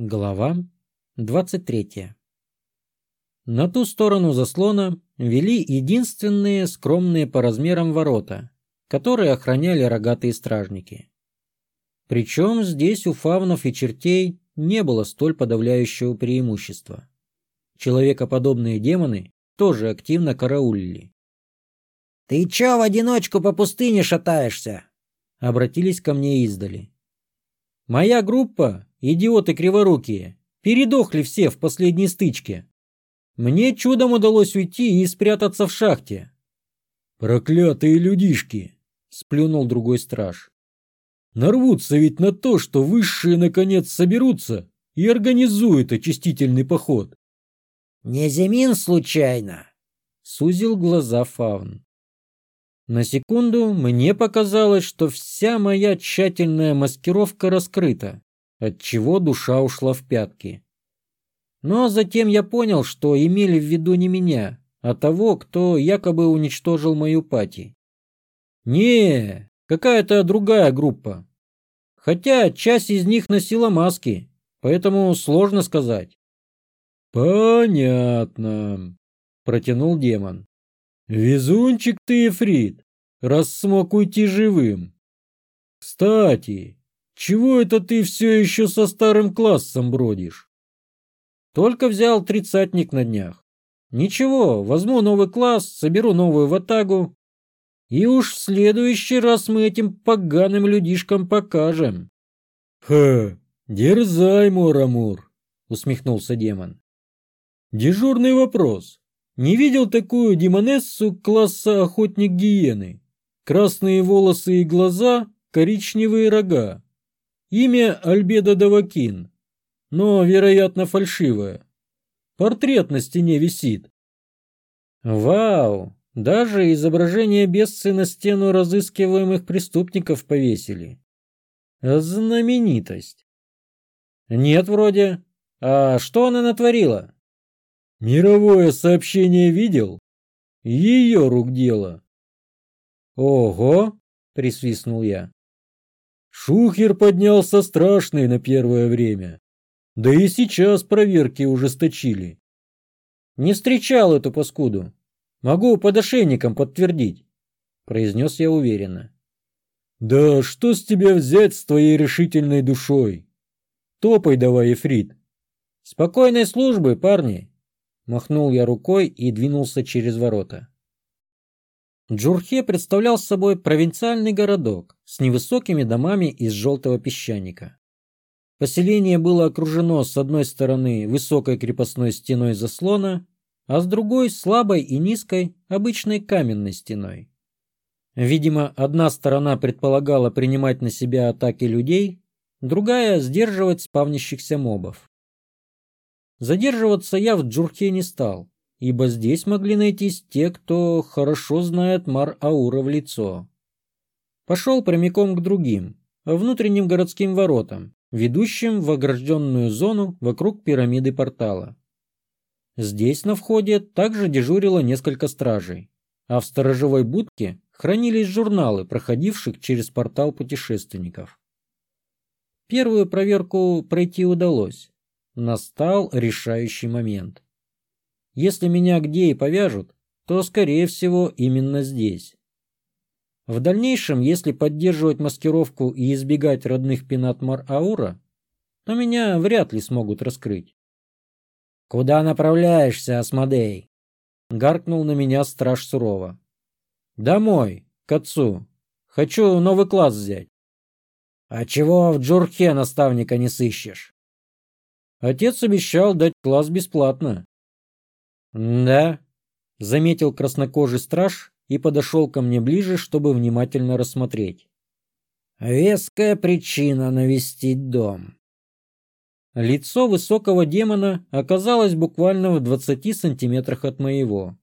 Глава 23 На ту сторону заслона вели единственные скромные по размерам ворота, которые охраняли рогатые стражники. Причем здесь у фавнов и чертей не было столь подавляющего преимущества. Человекоподобные демоны тоже активно караулили. «Ты чё в одиночку по пустыне шатаешься?» Обратились ко мне издали. «Моя группа, идиоты криворукие, передохли все в последней стычке. Мне чудом удалось уйти и спрятаться в шахте». «Проклятые людишки!» — сплюнул другой страж. Нарвутся ведь на то, что высшие наконец соберутся и организуют очистительный поход. «Не Зимин случайно?» — сузил глаза Фавн. На секунду мне показалось, что вся моя тщательная маскировка раскрыта, отчего душа ушла в пятки. Но затем я понял, что имели в виду не меня, а того, кто якобы уничтожил мою пати. Не, какая-то другая группа. Хотя часть из них носила маски, поэтому сложно сказать. Понятно, протянул демон. Везунчик ты, Эфрит, раз смог уйти живым. Кстати, чего это ты все еще со старым классом бродишь? Только взял тридцатник на днях. Ничего, возьму новый класс, соберу новую ватагу, и уж в следующий раз мы этим поганым людишкам покажем. Ха, дерзай, Мурамур, усмехнулся демон. Дежурный вопрос. Не видел такую демонессу класса охотник гиены? Красные волосы и глаза, коричневые рога. Имя Альбеда Давакин, но, вероятно, фальшивое. Портрет на стене висит. Вау, даже изображение бесцы на стену разыскиваемых преступников повесили. Знаменитость. Нет, вроде. А что она натворила? Мировое сообщение видел? Ее рук дело. Ого, присвистнул я. Шухер поднялся страшный на первое время. Да и сейчас проверки ужесточили. Не встречал эту паскуду. Могу под ошейником подтвердить, произнес я уверенно. Да что с тебя взять с твоей решительной душой? Топай давай, Эфрит. Спокойной службы, парни, махнул я рукой и двинулся через ворота. Джурхе представлял собой провинциальный городок с невысокими домами из желтого песчаника. Поселение было окружено с одной стороны высокой крепостной стеной заслона, а с другой слабой и низкой обычной каменной стеной. Видимо, одна сторона предполагала принимать на себя атаки людей, другая — сдерживать спавнящихся мобов. Задерживаться я в Джурхе не стал, ибо здесь могли найтись те, кто хорошо знает Мар-Аура в лицо. Пошел прямиком к другим, внутренним городским воротам, ведущим в огражденную зону вокруг пирамиды портала. Здесь на входе также дежурило несколько стражей, а в сторожевой будке хранились журналы, проходивших через портал путешественников. Первую проверку пройти удалось. Настал решающий момент. Если меня где и повяжут, то, скорее всего, именно здесь. В дальнейшем, если поддерживать маскировку и избегать родных пенат Мар-Аура, то меня вряд ли смогут раскрыть. «Куда направляешься, Асмодей?» — гаркнул на меня страж сурово. «Домой, к отцу. Хочу новый класс взять». «А чего в Джурхе наставника не сыщешь?» Отец обещал дать класс бесплатно. «Да», — заметил краснокожий страж и подошел ко мне ближе, чтобы внимательно рассмотреть. «Веская причина навестить дом». Лицо высокого демона оказалось буквально в двадцати сантиметрах от моего.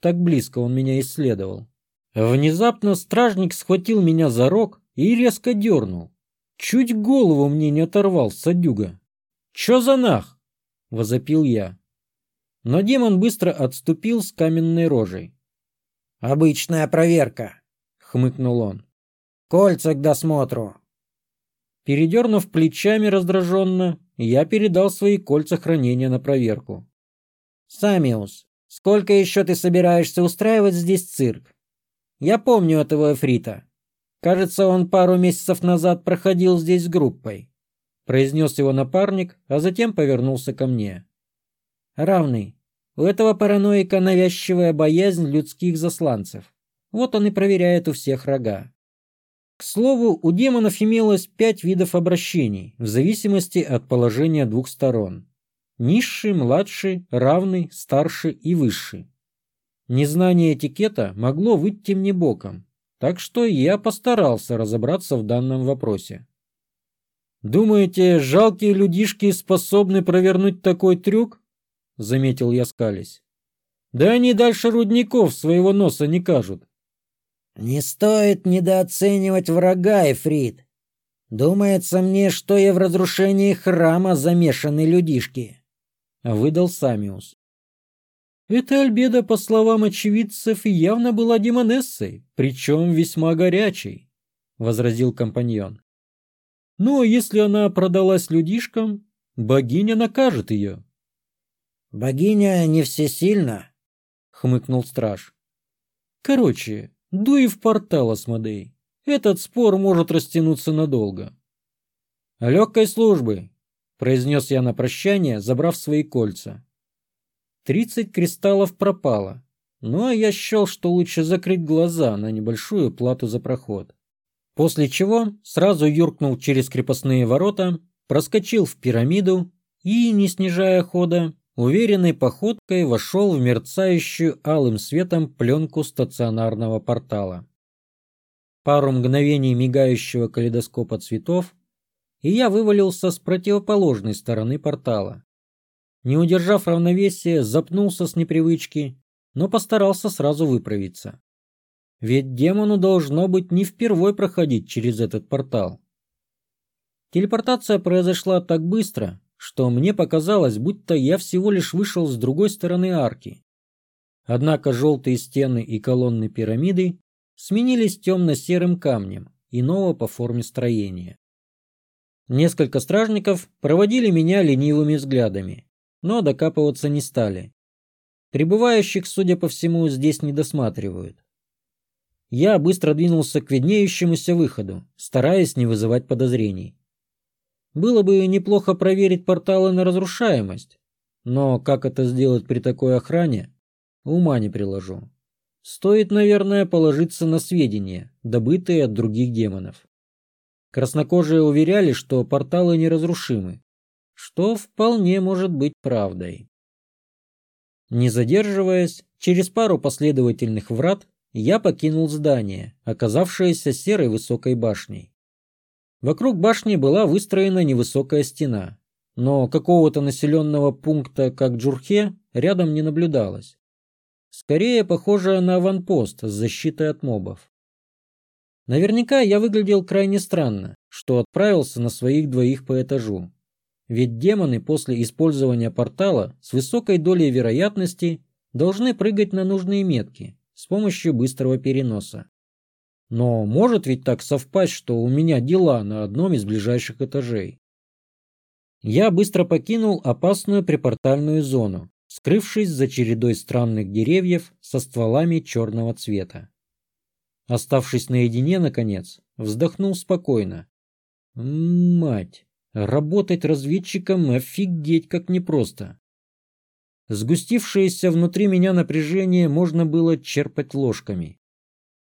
Так близко он меня исследовал. Внезапно стражник схватил меня за рог и резко дернул. Чуть голову мне не оторвал садюга. «Чё за нах?» — возопил я. Но демон быстро отступил с каменной рожей. «Обычная проверка», — хмыкнул он. «Кольца к досмотру». Передернув плечами раздраженно, я передал свои кольца хранения на проверку. «Самиус, сколько еще ты собираешься устраивать здесь цирк? Я помню этого эфрита. Кажется, он пару месяцев назад проходил здесь с группой», — произнес его напарник, а затем повернулся ко мне. «Равный, у этого параноика навязчивая боязнь людских засланцев. Вот он и проверяет у всех рога. К слову, у демонов имелось пять видов обращений, в зависимости от положения двух сторон. Низший, младший, равный, старший и высший. Незнание этикета могло выйти мне боком, так что я постарался разобраться в данном вопросе. «Думаете, жалкие людишки способны провернуть такой трюк?» — заметил я скались. «Да они дальше рудников своего носа не кажут. «Не стоит недооценивать врага, Эфрит. Думается мне, что и в разрушении храма замешаны людишки», — выдал Самиус. Эта Альбеда, по словам очевидцев, явно была демонессой, причем весьма горячей, — возразил компаньон. Но если она продалась людишкам, богиня накажет ее. «Богиня не всесильна», — хмыкнул страж. Короче, Дуй в портал, Асмодей. Этот спор может растянуться надолго. «Легкой службы!» — произнес я на прощание, забрав свои кольца. Тридцать кристаллов пропало, ну а я счел, что лучше закрыть глаза на небольшую плату за проход. После чего сразу юркнул через крепостные ворота, проскочил в пирамиду и, не снижая хода, уверенной походкой вошел в мерцающую алым светом пленку стационарного портала. Пару мгновений мигающего калейдоскопа цветов, и я вывалился с противоположной стороны портала. Не удержав равновесия, запнулся с непривычки, но постарался сразу выправиться. Ведь демону должно быть не впервой проходить через этот портал. Телепортация произошла так быстро, что мне показалось, будто я всего лишь вышел с другой стороны арки. Однако желтые стены и колонны пирамиды сменились темно-серым камнем, иного по форме строения. Несколько стражников проводили меня ленивыми взглядами, но докапываться не стали. Прибывающих, судя по всему, здесь не досматривают. Я быстро двинулся к виднеющемуся выходу, стараясь не вызывать подозрений. Было бы неплохо проверить порталы на разрушаемость, но как это сделать при такой охране, ума не приложу. Стоит, наверное, положиться на сведения, добытые от других демонов. Краснокожие уверяли, что порталы неразрушимы, что вполне может быть правдой. Не задерживаясь, через пару последовательных врат я покинул здание, оказавшееся серой высокой башней. Вокруг башни была выстроена невысокая стена, но какого-то населенного пункта, как Джурхе, рядом не наблюдалось. Скорее похоже на аванпост с защитой от мобов. Наверняка я выглядел крайне странно, что отправился на своих двоих по этажу. Ведь демоны после использования портала с высокой долей вероятности должны прыгать на нужные метки с помощью быстрого переноса. Но может ведь так совпасть, что у меня дела на одном из ближайших этажей. Я быстро покинул опасную припортальную зону, скрывшись за чередой странных деревьев со стволами черного цвета. Оставшись наедине, наконец, вздохнул спокойно. Мать, работать разведчиком офигеть как непросто. Сгустившееся внутри меня напряжение можно было черпать ложками.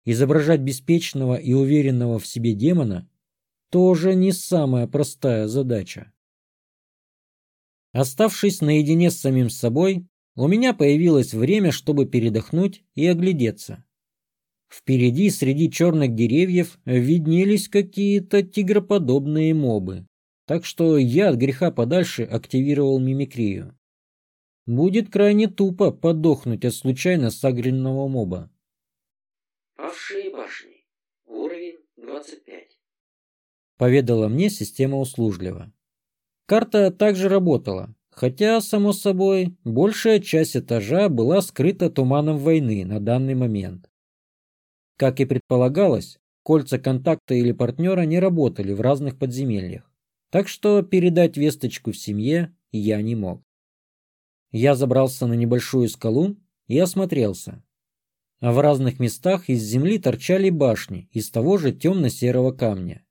Изображать беспечного и уверенного в себе демона тоже не самая простая задача. Оставшись наедине с самим собой, у меня появилось время, чтобы передохнуть и оглядеться. Впереди среди черных деревьев виднелись какие-то тигроподобные мобы, так что я от греха подальше активировал мимикрию. Будет крайне тупо подохнуть от случайно сагренного моба. Павшие башни. Уровень 25. Поведала мне система услужливо. Карта также работала, хотя, само собой, большая часть этажа была скрыта туманом войны на данный момент. Как и предполагалось, кольца контакта или партнера не работали в разных подземельях, так что передать весточку в семье я не мог. Я забрался на небольшую скалу и осмотрелся. А в разных местах из земли торчали башни из того же темно-серого камня.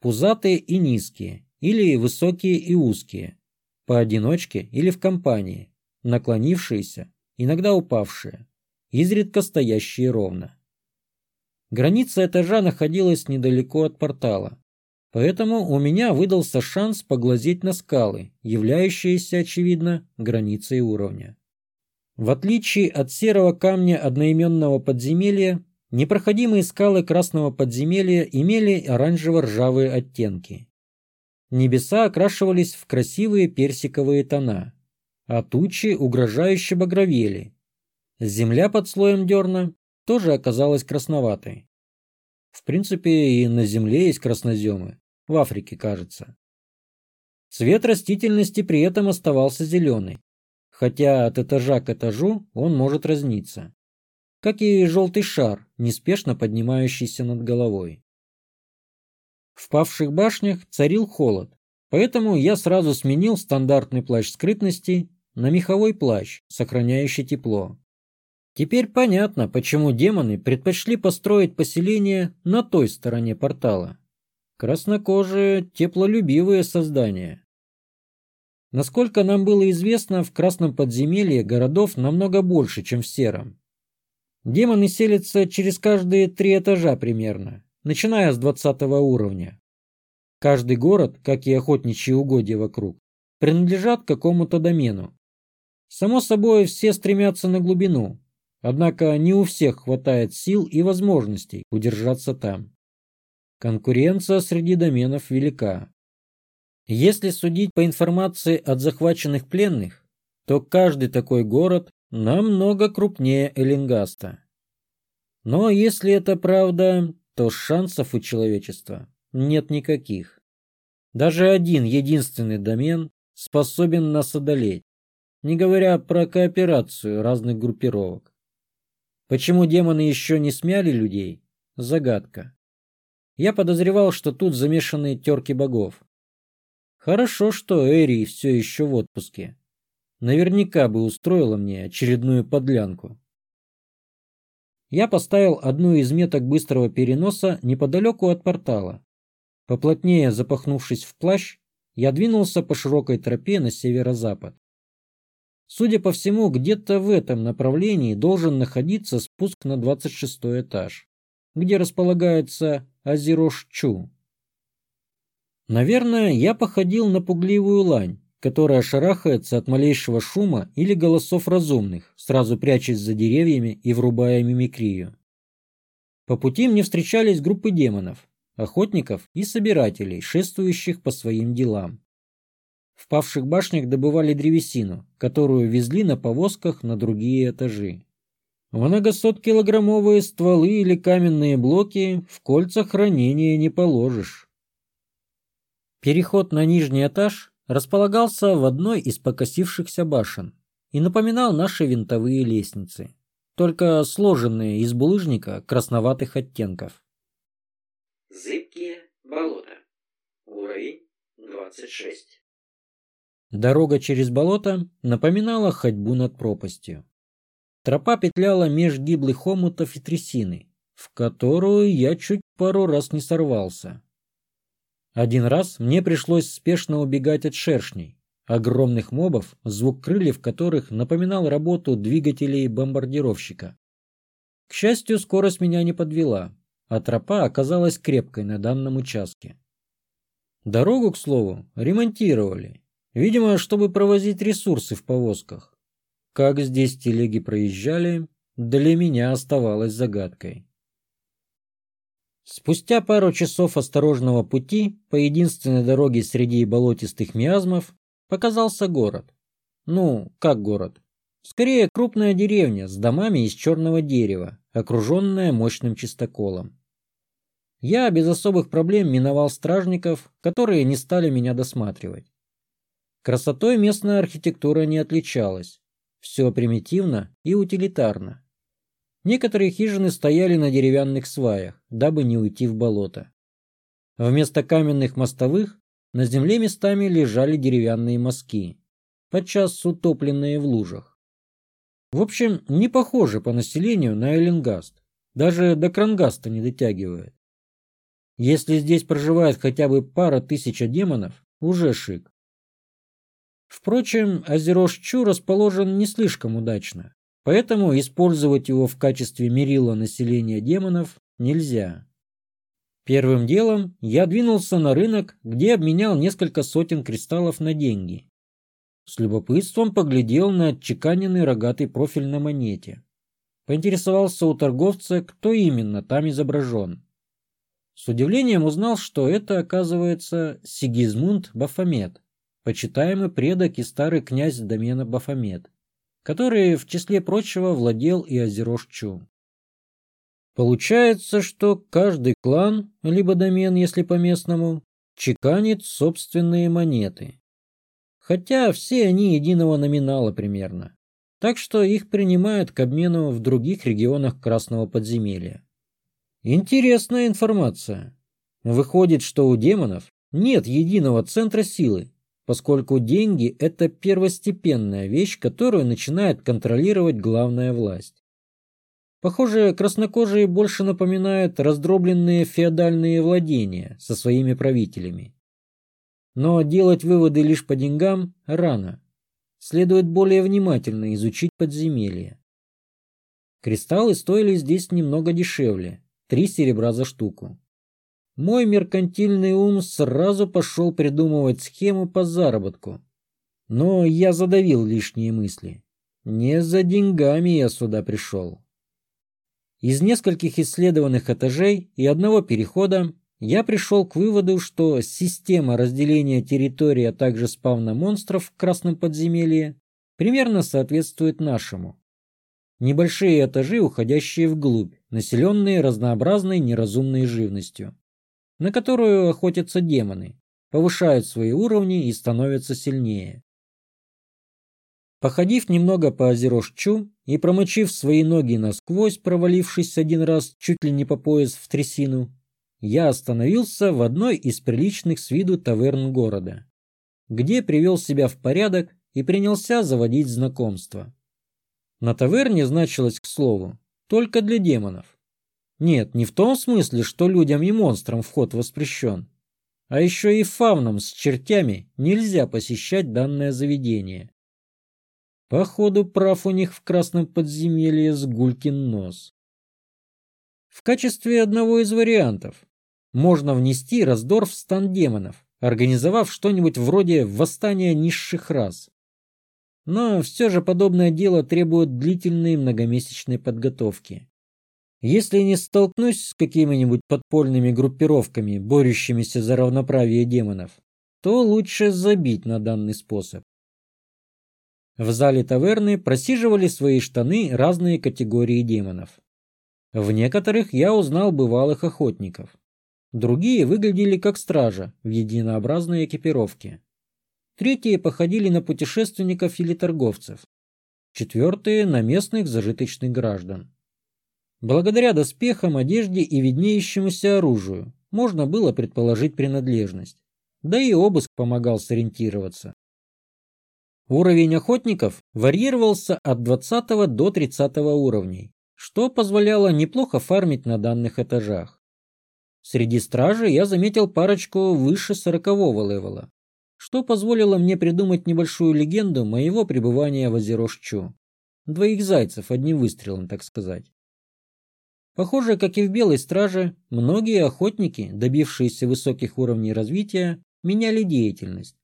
Пузатые и низкие, или высокие и узкие, поодиночке или в компании, наклонившиеся, иногда упавшие, изредка стоящие ровно. Граница этажа находилась недалеко от портала, поэтому у меня выдался шанс поглазеть на скалы, являющиеся, очевидно, границей уровня. В отличие от серого камня одноименного подземелья, непроходимые скалы красного подземелья имели оранжево-ржавые оттенки. Небеса окрашивались в красивые персиковые тона, а тучи угрожающе багровели. Земля под слоем дерна тоже оказалась красноватой. В принципе, и на Земле есть красноземы. В Африке, кажется. Цвет растительности при этом оставался зеленый, хотя от этажа к этажу он может разниться. Как и желтый шар, неспешно поднимающийся над головой. В павших башнях царил холод, поэтому я сразу сменил стандартный плащ скрытности на меховой плащ, сохраняющий тепло. Теперь понятно, почему демоны предпочли построить поселение на той стороне портала. Краснокожие, теплолюбивые создания. Насколько нам было известно, в Красном подземелье городов намного больше, чем в Сером. Демоны селятся через каждые три этажа примерно, начиная с 20 уровня. Каждый город, как и охотничьи угодья вокруг, принадлежат какому-то домену. Само собой, все стремятся на глубину, однако не у всех хватает сил и возможностей удержаться там. Конкуренция среди доменов велика. Если судить по информации от захваченных пленных, то каждый такой город намного крупнее Эллингаста. Но если это правда, то шансов у человечества нет никаких. Даже один единственный домен способен нас одолеть, не говоря про кооперацию разных группировок. Почему демоны еще не смяли людей – загадка. Я подозревал, что тут замешаны терки богов. Хорошо, что Эри все еще в отпуске. Наверняка бы устроила мне очередную подлянку. Я поставил одну из меток быстрого переноса неподалеку от портала. Поплотнее запахнувшись в плащ, я двинулся по широкой тропе на северо-запад. Судя по всему, где-то в этом направлении должен находиться спуск на 26 этаж, где располагается Азирош-Чу. Наверное, я походил на пугливую лань, которая шарахается от малейшего шума или голосов разумных, сразу прячась за деревьями и врубая мимикрию. По пути мне встречались группы демонов, охотников и собирателей, шествующих по своим делам. В павших башнях добывали древесину, которую везли на повозках на другие этажи. Многосоткилограммовые стволы или каменные блоки в кольца хранения не положишь. Переход на нижний этаж располагался в одной из покосившихся башен и напоминал наши винтовые лестницы, только сложенные из булыжника красноватых оттенков. Зыбкие болота. Уровень 26. Дорога через болото напоминала ходьбу над пропастью. Тропа петляла меж гиблых омутов и трясины, в которую я чуть пару раз не сорвался. Один раз мне пришлось спешно убегать от шершней, огромных мобов, звук крыльев которых напоминал работу двигателей бомбардировщика. К счастью, скорость меня не подвела, а тропа оказалась крепкой на данном участке. Дорогу, к слову, ремонтировали, видимо, чтобы провозить ресурсы в повозках. Как здесь телеги проезжали, для меня оставалось загадкой. Спустя пару часов осторожного пути по единственной дороге среди болотистых миазмов показался город. Ну, как город? Скорее, крупная деревня с домами из черного дерева, окруженная мощным чистоколом. Я без особых проблем миновал стражников, которые не стали меня досматривать. Красотой местная архитектура не отличалась. Все примитивно и утилитарно. Некоторые хижины стояли на деревянных сваях, дабы не уйти в болото. Вместо каменных мостовых на земле местами лежали деревянные мазки, подчас утопленные в лужах. В общем, не похоже по населению на Эленгаст. Даже до Крангаста не дотягивает. Если здесь проживает хотя бы пара тысяч демонов, уже шик. Впрочем, Озерош-Чу расположен не слишком удачно, поэтому использовать его в качестве мерила населения демонов нельзя. Первым делом я двинулся на рынок, где обменял несколько сотен кристаллов на деньги. С любопытством поглядел на отчеканенный рогатый профиль на монете. Поинтересовался у торговца, кто именно там изображен. С удивлением узнал, что это, оказывается, Сигизмунд Бафомет, почитаемый предок и старый князь домена Бафомет, который, в числе прочего, владел и Озерош-Чу. Получается, что каждый клан, либо домен, если по-местному, чеканит собственные монеты хотя все они единого номинала примерно, так что их принимают к обмену в других регионах Красного подземелья. Интересная информация. Выходит, что у демонов нет единого центра силы, поскольку деньги – это первостепенная вещь, которую начинает контролировать главная власть. Похоже, краснокожие больше напоминают раздробленные феодальные владения со своими правителями. Но делать выводы лишь по деньгам рано. Следует более внимательно изучить подземелье. Кристаллы стоили здесь немного дешевле, три серебра за штуку. Мой меркантильный ум сразу пошел придумывать схему по заработку. Но я задавил лишние мысли. Не за деньгами я сюда пришел. Из нескольких исследованных этажей и одного перехода я пришел к выводу, что система разделения территории, а также спавна монстров в Красном подземелье примерно соответствует нашему. Небольшие этажи, уходящие вглубь, населенные разнообразной неразумной живностью, на которую охотятся демоны, повышают свои уровни и становятся сильнее. Походив немного по Озерош-Чу и промочив свои ноги насквозь, провалившись один раз чуть ли не по пояс в трясину, я остановился в одной из приличных с виду таверн города, где привел себя в порядок и принялся заводить знакомства. На таверне значилось, к слову, только для демонов. Нет, не в том смысле, что людям и монстрам вход воспрещен, а еще и фавнам с чертями нельзя посещать данное заведение. Походу, прав у них в красном подземелье с гулькин нос. В качестве одного из вариантов можно внести раздор в стан демонов, организовав что-нибудь вроде восстания низших рас. Но все же подобное дело требует длительной многомесячной подготовки. Если не столкнусь с какими-нибудь подпольными группировками, борющимися за равноправие демонов, то лучше забить на данный способ. В зале таверны просиживали свои штаны разные категории демонов. В некоторых я узнал бывалых охотников. Другие выглядели как стража в единообразной экипировке. Третьи походили на путешественников или торговцев. Четвертые – на местных зажиточных граждан. Благодаря доспехам, одежде и виднеющемуся оружию можно было предположить принадлежность. Да и обыск помогал сориентироваться. Уровень охотников варьировался от 20 до 30 уровней, что позволяло неплохо фармить на данных этажах. Среди стражи я заметил парочку выше сорокового левела, что позволило мне придумать небольшую легенду моего пребывания в Озерошчу. Двоих зайцев одним выстрелом, так сказать. Похоже, как и в Белой Страже, многие охотники, добившиеся высоких уровней развития, меняли деятельность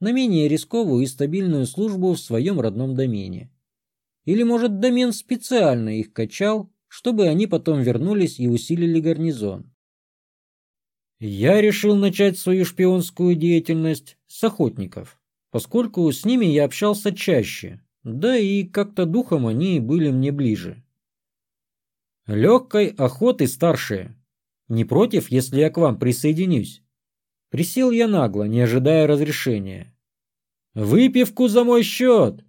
на менее рисковую и стабильную службу в своем родном домене. Или, может, домен специально их качал, чтобы они потом вернулись и усилили гарнизон. Я решил начать свою шпионскую деятельность с охотников, поскольку с ними я общался чаще, да и как-то духом они были мне ближе. Легкой охоты старшие. Не против, если я к вам присоединюсь? Присел я нагло, не ожидая разрешения. Выпивку за мой счет!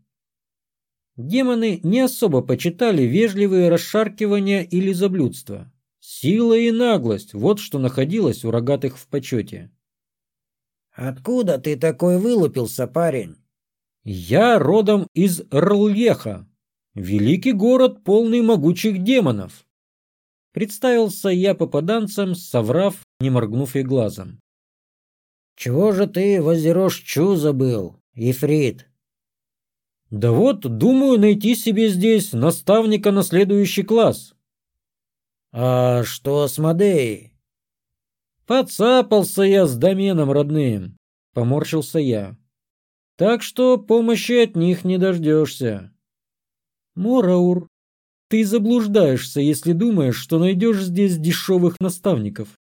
демоны не особо почитали вежливые расшаркивания или заблюдства. Сила и наглость – вот что находилось у рогатых в почете. «Откуда ты такой вылупился, парень?» «Я родом из Рльеха, великий город, полный могучих демонов». Представился я попаданцем, соврав, не моргнув и глазом. «Чего же ты в Озерош-Чу забыл, Ефрит?» «Да вот, думаю найти себе здесь наставника на следующий класс». «А что с Мадеей?» «Подцапался я с доменом родным», — поморщился я. «Так что помощи от них не дождешься». «Мораур, ты заблуждаешься, если думаешь, что найдешь здесь дешевых наставников.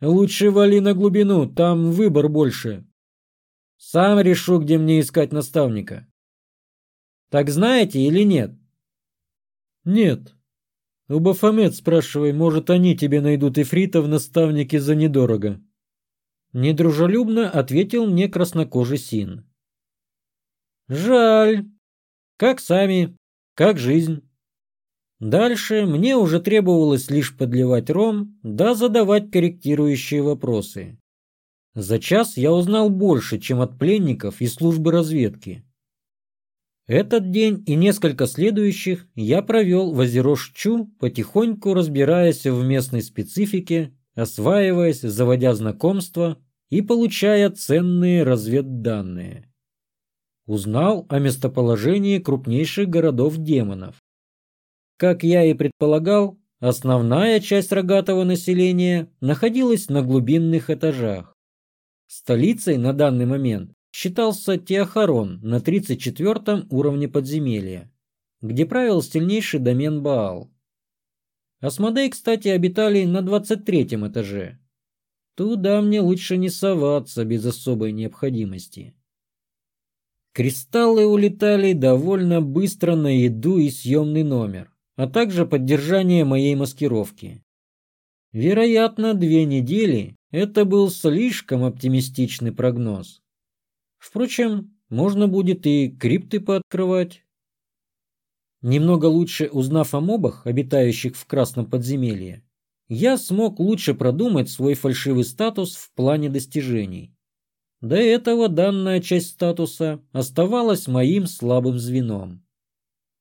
Лучше вали на глубину, там выбор больше. Сам решу, где мне искать наставника. Так знаете или нет? Нет. У Бафомет спрашивай, может, они тебе найдут ифрита в наставнике за недорого. Недружелюбно ответил мне краснокожий Син. Жаль. Как сами, как жизнь. Дальше мне уже требовалось лишь подливать ром, да задавать корректирующие вопросы. За час я узнал больше, чем от пленников и службы разведки. Этот день и несколько следующих я провел в Озерош-Чу, потихоньку разбираясь в местной специфике, осваиваясь, заводя знакомства и получая ценные разведданные. Узнал о местоположении крупнейших городов демонов. Как я и предполагал, основная часть рогатого населения находилась на глубинных этажах. Столицей на данный момент считался Теохарон на 34 уровне подземелья, где правил сильнейший домен Баал. Асмодей, кстати, обитали на 23 этаже. Туда мне лучше не соваться без особой необходимости. Кристаллы улетали довольно быстро на еду и съемный номер а также поддержание моей маскировки. Вероятно, две недели – это был слишком оптимистичный прогноз. Впрочем, можно будет и крипты пооткрывать. Немного лучше узнав о мобах, обитающих в красном подземелье, я смог лучше продумать свой фальшивый статус в плане достижений. До этого данная часть статуса оставалась моим слабым звеном.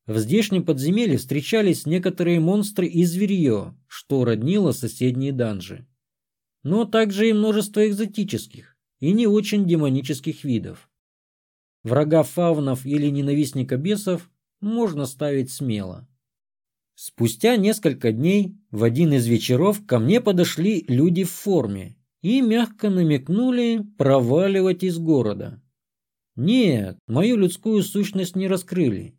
В здешнем подземелье встречались некоторые монстры и зверье, что роднило соседние данжи. Но также и множество экзотических и не очень демонических видов. Врага фавнов или ненавистника бесов можно ставить смело. Спустя несколько дней в один из вечеров ко мне подошли люди в форме и мягко намекнули проваливать из города. Нет, мою людскую сущность не раскрыли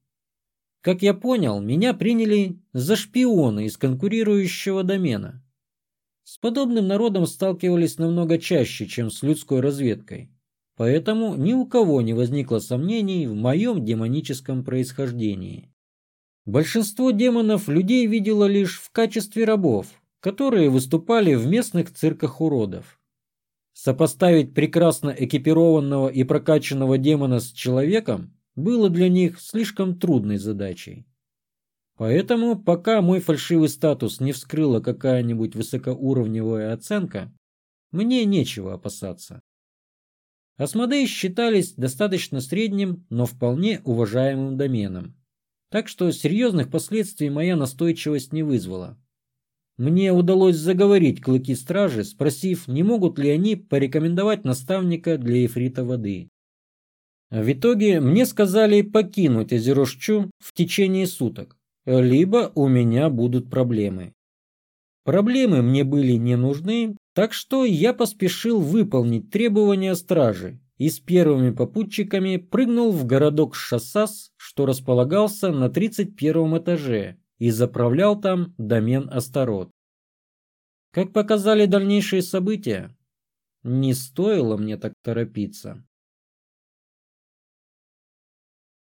как я понял, меня приняли за шпиона из конкурирующего домена. С подобным народом сталкивались намного чаще, чем с людской разведкой. Поэтому ни у кого не возникло сомнений в моем демоническом происхождении. Большинство демонов людей видело лишь в качестве рабов, которые выступали в местных цирках уродов. Сопоставить прекрасно экипированного и прокачанного демона с человеком было для них слишком трудной задачей. Поэтому, пока мой фальшивый статус не вскрыла какая-нибудь высокоуровневая оценка, мне нечего опасаться. Асмодеи считались достаточно средним, но вполне уважаемым доменом. Так что серьезных последствий моя настойчивость не вызвала. Мне удалось заговорить клыки стражи, спросив, не могут ли они порекомендовать наставника для эфрита воды. В итоге мне сказали покинуть Озерошчу в течение суток, либо у меня будут проблемы. Проблемы мне были не нужны, так что я поспешил выполнить требования стражи и с первыми попутчиками прыгнул в городок Шассас, что располагался на 31 этаже, и заправлял там домен Астарот. Как показали дальнейшие события, не стоило мне так торопиться.